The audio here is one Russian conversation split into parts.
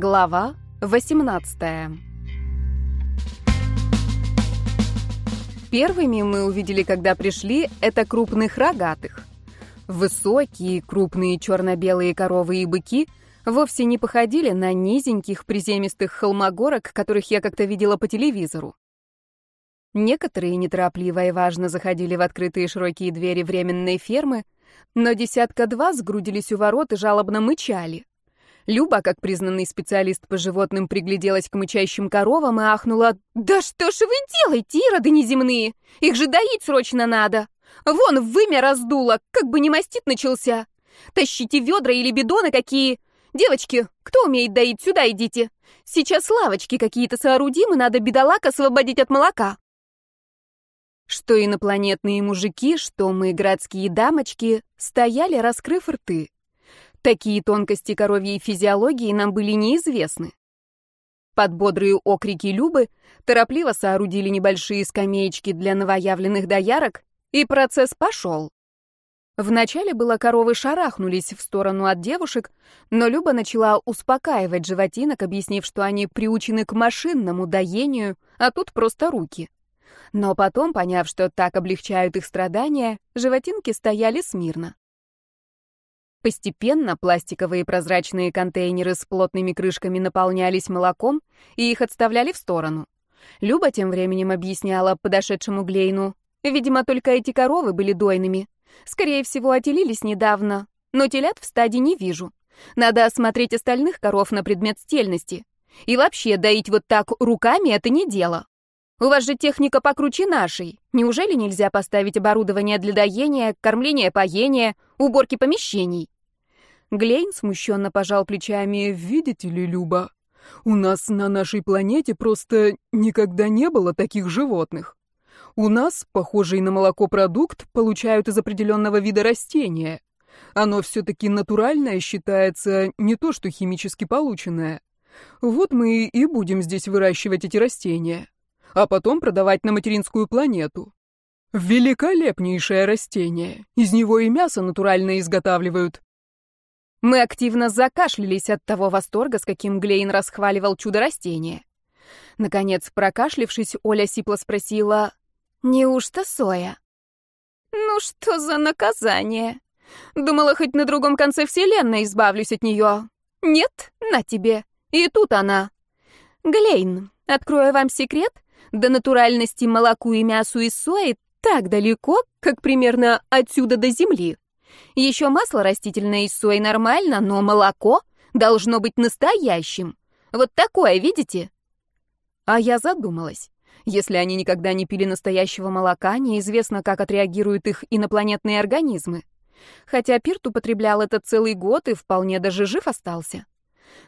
Глава 18 Первыми мы увидели, когда пришли, это крупных рогатых. Высокие, крупные черно-белые коровы и быки вовсе не походили на низеньких приземистых холмогорок, которых я как-то видела по телевизору. Некоторые неторопливо и важно заходили в открытые широкие двери временной фермы, но десятка-два сгрудились у ворот и жалобно мычали. Люба, как признанный специалист по животным, пригляделась к мычащим коровам и ахнула. «Да что ж вы делаете, ироды неземные? Их же доить срочно надо! Вон, вымя раздуло, как бы не мастит начался! Тащите ведра или бидоны какие! Девочки, кто умеет доить, сюда идите! Сейчас лавочки какие-то соорудим, и надо бедолаг освободить от молока!» Что инопланетные мужики, что мы, городские дамочки, стояли, раскрыв рты. Такие тонкости коровьей физиологии нам были неизвестны. Под бодрые окрики Любы торопливо соорудили небольшие скамеечки для новоявленных доярок, и процесс пошел. Вначале было коровы шарахнулись в сторону от девушек, но Люба начала успокаивать животинок, объяснив, что они приучены к машинному доению, а тут просто руки. Но потом, поняв, что так облегчают их страдания, животинки стояли смирно. Постепенно пластиковые прозрачные контейнеры с плотными крышками наполнялись молоком, и их отставляли в сторону. Люба тем временем объясняла подошедшему Глейну. Видимо, только эти коровы были дойными. Скорее всего, отелились недавно, но телят в стаде не вижу. Надо осмотреть остальных коров на предмет стельности. И вообще, доить вот так руками — это не дело. У вас же техника покруче нашей. Неужели нельзя поставить оборудование для доения, кормления, поения, уборки помещений?» Глейн смущенно пожал плечами. «Видите ли, Люба, у нас на нашей планете просто никогда не было таких животных. У нас, похожий на молоко продукт, получают из определенного вида растения. Оно все-таки натуральное считается, не то что химически полученное. Вот мы и будем здесь выращивать эти растения» а потом продавать на материнскую планету. Великолепнейшее растение. Из него и мясо натурально изготавливают. Мы активно закашлялись от того восторга, с каким Глейн расхваливал чудо-растение. Наконец, прокашлившись, Оля сипло спросила, «Неужто соя?» «Ну что за наказание? Думала, хоть на другом конце вселенной избавлюсь от нее. Нет, на тебе. И тут она. Глейн, открою вам секрет, до натуральности молоку и мясу из сои так далеко, как примерно отсюда до земли. Еще масло растительное из сои нормально, но молоко должно быть настоящим. Вот такое, видите? А я задумалась. Если они никогда не пили настоящего молока, неизвестно, как отреагируют их инопланетные организмы. Хотя Пирт употреблял это целый год и вполне даже жив остался.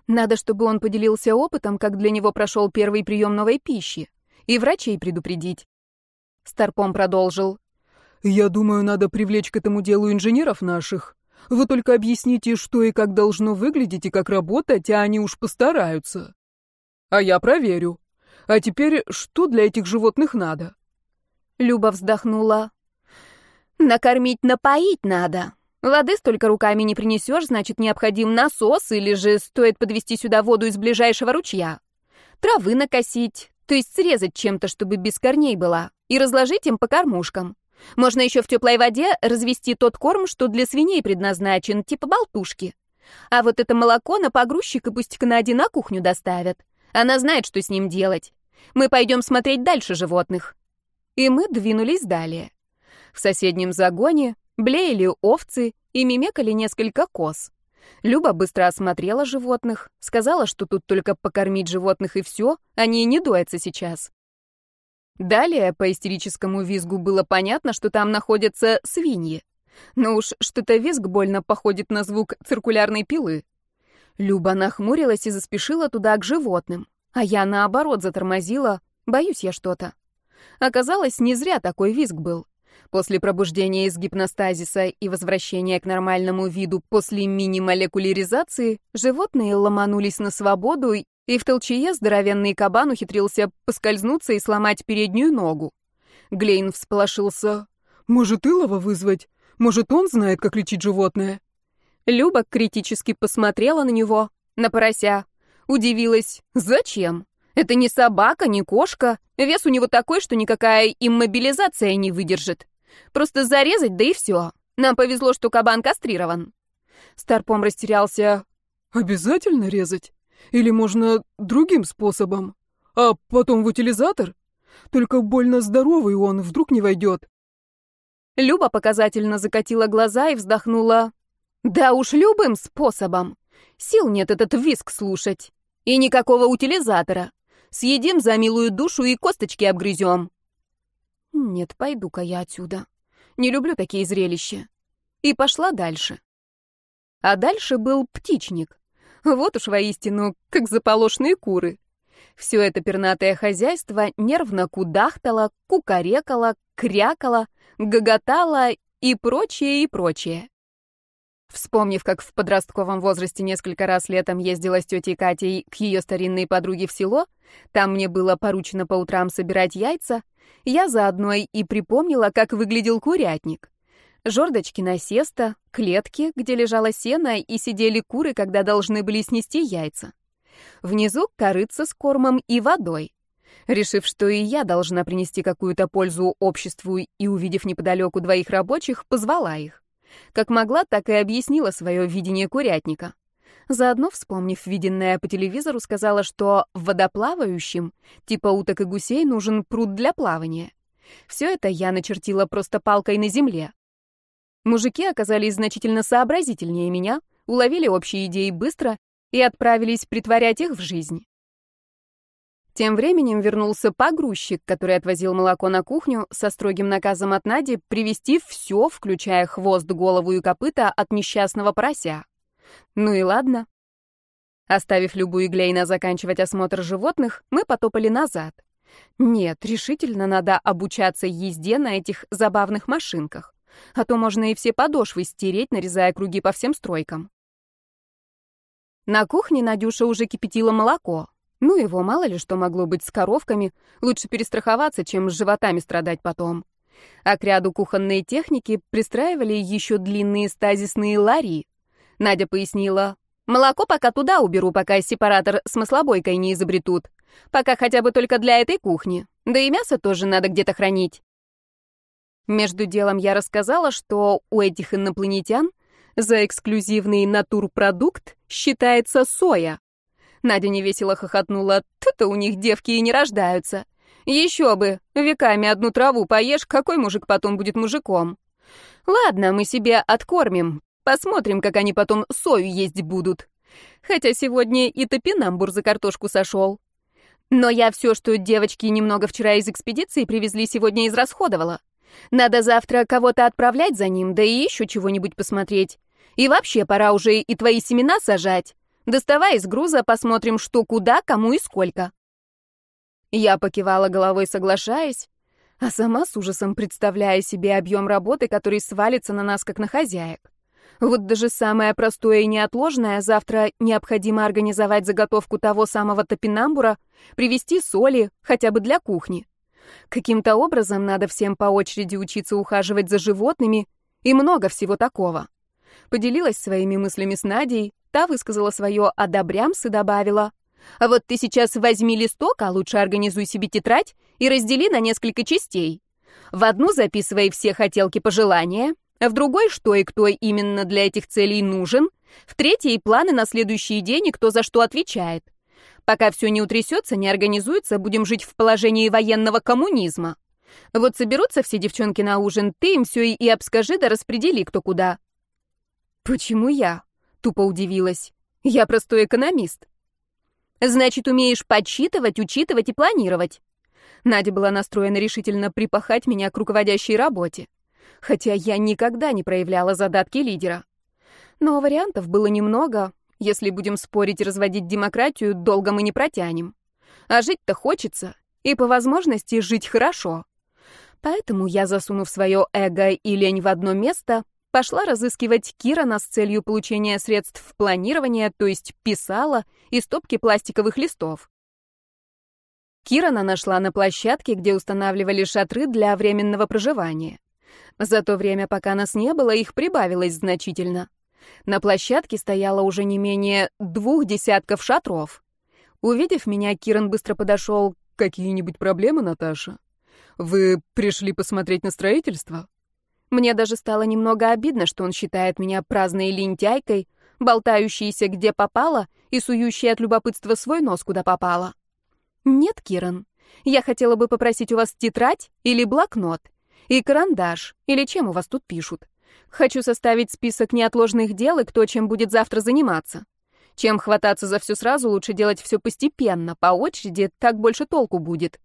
Надо, чтобы он поделился опытом, как для него прошел первый прием новой пищи и врачей предупредить. Старпом продолжил. «Я думаю, надо привлечь к этому делу инженеров наших. Вы только объясните, что и как должно выглядеть и как работать, а они уж постараются. А я проверю. А теперь что для этих животных надо?» Люба вздохнула. «Накормить, напоить надо. Воды столько руками не принесешь, значит, необходим насос, или же стоит подвести сюда воду из ближайшего ручья. Травы накосить, то есть срезать чем-то, чтобы без корней была, и разложить им по кормушкам. Можно еще в теплой воде развести тот корм, что для свиней предназначен, типа болтушки. А вот это молоко на погрузчик и пусть к Наде на кухню доставят. Она знает, что с ним делать. Мы пойдем смотреть дальше животных. И мы двинулись далее. В соседнем загоне блеяли овцы и мимекали несколько коз. Люба быстро осмотрела животных, сказала, что тут только покормить животных и все, они не доятся сейчас. Далее по истерическому визгу было понятно, что там находятся свиньи. Но уж что-то визг больно походит на звук циркулярной пилы. Люба нахмурилась и заспешила туда к животным, а я наоборот затормозила, боюсь я что-то. Оказалось, не зря такой визг был. После пробуждения из гипностазиса и возвращения к нормальному виду после мини-молекуляризации животные ломанулись на свободу, и в толчее здоровенный кабан ухитрился поскользнуться и сломать переднюю ногу. Глейн всполошился. «Может, Илова вызвать? Может, он знает, как лечить животное?» Люба критически посмотрела на него, на порося. Удивилась. Зачем? Это не собака, не кошка. Вес у него такой, что никакая иммобилизация не выдержит. Просто зарезать, да и все. Нам повезло, что кабан кастрирован. Старпом растерялся. Обязательно резать? Или можно другим способом? А потом в утилизатор? Только больно здоровый он, вдруг не войдет. Люба показательно закатила глаза и вздохнула. Да уж любым способом. Сил нет этот виск слушать. И никакого утилизатора. Съедим за милую душу и косточки обгрызем. Нет, пойду-ка я отсюда. Не люблю такие зрелища. И пошла дальше. А дальше был птичник. Вот уж воистину, как заполошные куры. Все это пернатое хозяйство нервно кудахтало, кукарекало, крякало, гоготало и прочее, и прочее. Вспомнив, как в подростковом возрасте несколько раз летом ездила с тетей Катей к ее старинной подруге в село, там мне было поручено по утрам собирать яйца, я заодно и припомнила, как выглядел курятник. Жордочки насеста, клетки, где лежало сено, и сидели куры, когда должны были снести яйца. Внизу корыца с кормом и водой. Решив, что и я должна принести какую-то пользу обществу, и увидев неподалеку двоих рабочих, позвала их. Как могла, так и объяснила свое видение курятника. Заодно, вспомнив виденное по телевизору, сказала, что водоплавающим, типа уток и гусей, нужен пруд для плавания. Все это я начертила просто палкой на земле. Мужики оказались значительно сообразительнее меня, уловили общие идеи быстро и отправились притворять их в жизнь. Тем временем вернулся погрузчик, который отвозил молоко на кухню со строгим наказом от Нади привезти все, включая хвост, голову и копыта от несчастного порося. Ну и ладно. Оставив Любу и Глейна заканчивать осмотр животных, мы потопали назад. Нет, решительно надо обучаться езде на этих забавных машинках. А то можно и все подошвы стереть, нарезая круги по всем стройкам. На кухне Надюша уже кипятила молоко. Ну его мало ли что могло быть с коровками, лучше перестраховаться, чем с животами страдать потом. А к ряду кухонной техники пристраивали еще длинные стазисные лари. Надя пояснила, молоко пока туда уберу, пока сепаратор с маслобойкой не изобретут. Пока хотя бы только для этой кухни. Да и мясо тоже надо где-то хранить. Между делом я рассказала, что у этих инопланетян за эксклюзивный натурпродукт считается соя. Надя невесело хохотнула. Тут-то у них девки и не рождаются. Еще бы, веками одну траву поешь, какой мужик потом будет мужиком? Ладно, мы себе откормим. Посмотрим, как они потом сою есть будут. Хотя сегодня и топинамбур за картошку сошел. Но я все, что девочки немного вчера из экспедиции привезли, сегодня израсходовала. Надо завтра кого-то отправлять за ним, да и еще чего-нибудь посмотреть. И вообще пора уже и твои семена сажать. Доставай из груза, посмотрим, что куда, кому и сколько. Я покивала головой, соглашаясь, а сама с ужасом представляя себе объем работы, который свалится на нас, как на хозяек. Вот даже самое простое и неотложное завтра необходимо организовать заготовку того самого топинамбура, привезти соли, хотя бы для кухни. Каким-то образом надо всем по очереди учиться ухаживать за животными и много всего такого. Поделилась своими мыслями с Надей, та высказала свое «одобрямс» и добавила. «А вот ты сейчас возьми листок, а лучше организуй себе тетрадь и раздели на несколько частей. В одну записывай все хотелки пожелания, в другой, что и кто именно для этих целей нужен, в третьей — планы на следующий день и кто за что отвечает. Пока все не утрясется, не организуется, будем жить в положении военного коммунизма. Вот соберутся все девчонки на ужин, ты им все и обскажи да распредели кто куда. Почему я? Тупо удивилась. Я простой экономист. Значит, умеешь подсчитывать, учитывать и планировать. Надя была настроена решительно припахать меня к руководящей работе. Хотя я никогда не проявляла задатки лидера. Но вариантов было немного, если будем спорить и разводить демократию, долго мы не протянем. А жить-то хочется, и по возможности жить хорошо. Поэтому я, засунув свое эго и лень в одно место, пошла разыскивать Кирана с целью получения средств планирования, то есть писала и стопки пластиковых листов. Кирана нашла на площадке, где устанавливали шатры для временного проживания. За то время, пока нас не было, их прибавилось значительно. На площадке стояло уже не менее двух десятков шатров. Увидев меня, Киран быстро подошел. «Какие-нибудь проблемы, Наташа? Вы пришли посмотреть на строительство?» Мне даже стало немного обидно, что он считает меня праздной лентяйкой, болтающейся где попало и сующей от любопытства свой нос куда попало. «Нет, Киран, я хотела бы попросить у вас тетрадь или блокнот, и карандаш, или чем у вас тут пишут. Хочу составить список неотложных дел и кто чем будет завтра заниматься. Чем хвататься за все сразу, лучше делать все постепенно, по очереди, так больше толку будет.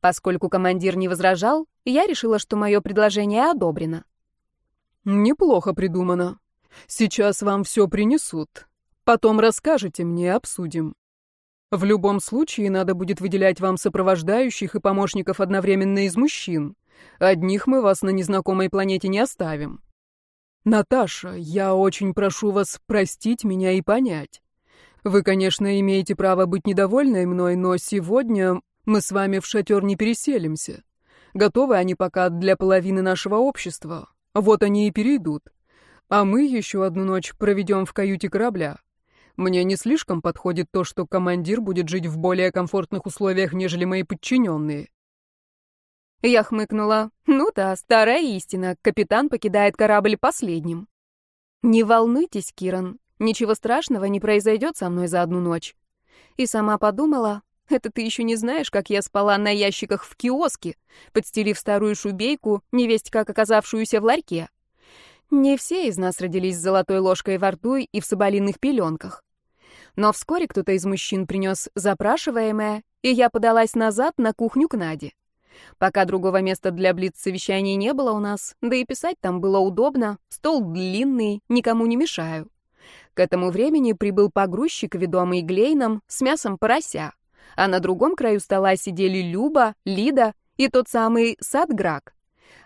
Поскольку командир не возражал, я решила, что мое предложение одобрено. Неплохо придумано. Сейчас вам все принесут. Потом расскажете мне, обсудим. В любом случае, надо будет выделять вам сопровождающих и помощников одновременно из мужчин. Одних мы вас на незнакомой планете не оставим. Наташа, я очень прошу вас простить меня и понять. Вы, конечно, имеете право быть недовольной мной, но сегодня мы с вами в шатер не переселимся. Готовы они пока для половины нашего общества. Вот они и перейдут. А мы еще одну ночь проведем в каюте корабля. Мне не слишком подходит то, что командир будет жить в более комфортных условиях, нежели мои подчиненные. Я хмыкнула. Ну да, старая истина. Капитан покидает корабль последним. Не волнуйтесь, Киран. Ничего страшного не произойдет со мной за одну ночь. И сама подумала, это ты еще не знаешь, как я спала на ящиках в киоске, подстелив старую шубейку, невесть как оказавшуюся в ларьке. Не все из нас родились с золотой ложкой во рту и в соболиных пеленках. Но вскоре кто-то из мужчин принес запрашиваемое, и я подалась назад на кухню к Наде. Пока другого места для блиц-совещаний не было у нас, да и писать там было удобно, стол длинный, никому не мешаю. К этому времени прибыл погрузчик, ведомый Глейном, с мясом порося, а на другом краю стола сидели Люба, Лида и тот самый Садграк.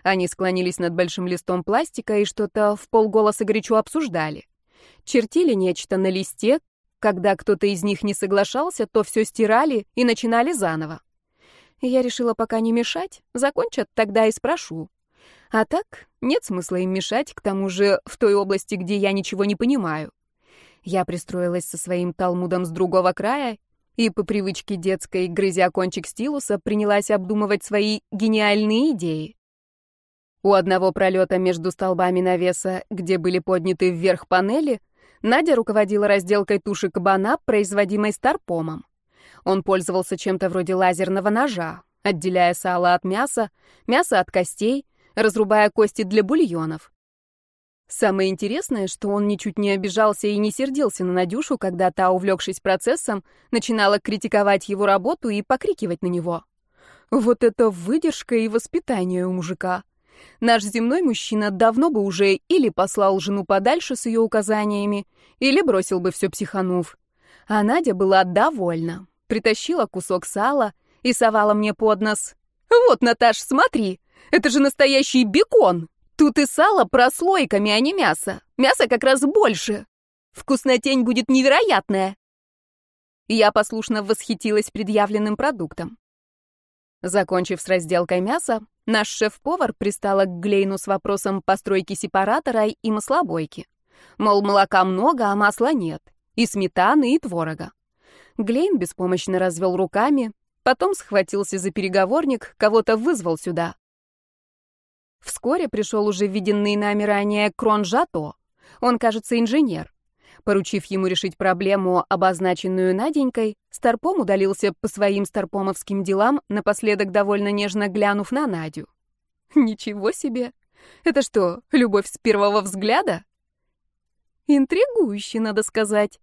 Они склонились над большим листом пластика и что-то в полголоса горячо обсуждали. Чертили нечто на листе, когда кто-то из них не соглашался, то все стирали и начинали заново. Я решила пока не мешать, закончат, тогда и спрошу. А так, нет смысла им мешать, к тому же в той области, где я ничего не понимаю. Я пристроилась со своим талмудом с другого края и по привычке детской, грызя кончик стилуса, принялась обдумывать свои гениальные идеи. У одного пролета между столбами навеса, где были подняты вверх панели, Надя руководила разделкой туши кабана, производимой старпомом. Он пользовался чем-то вроде лазерного ножа, отделяя сало от мяса, мясо от костей, разрубая кости для бульонов. Самое интересное, что он ничуть не обижался и не сердился на Надюшу, когда та, увлекшись процессом, начинала критиковать его работу и покрикивать на него. Вот это выдержка и воспитание у мужика. Наш земной мужчина давно бы уже или послал жену подальше с ее указаниями, или бросил бы все психанув. А Надя была довольна притащила кусок сала и совала мне под нос. «Вот, Наташ, смотри, это же настоящий бекон! Тут и сало прослойками, а не мясо. Мясо как раз больше. Вкуснотень будет невероятная!» Я послушно восхитилась предъявленным продуктом. Закончив с разделкой мяса, наш шеф-повар пристала к Глейну с вопросом постройки сепаратора и маслобойки. Мол, молока много, а масла нет. И сметаны, и творога. Глейн беспомощно развел руками, потом схватился за переговорник, кого-то вызвал сюда. Вскоре пришел уже виденный нами ранее Крон Жато. Он, кажется, инженер. Поручив ему решить проблему, обозначенную Наденькой, Старпом удалился по своим старпомовским делам, напоследок довольно нежно глянув на Надю. Ничего себе! Это что, любовь с первого взгляда? Интригующе, надо сказать.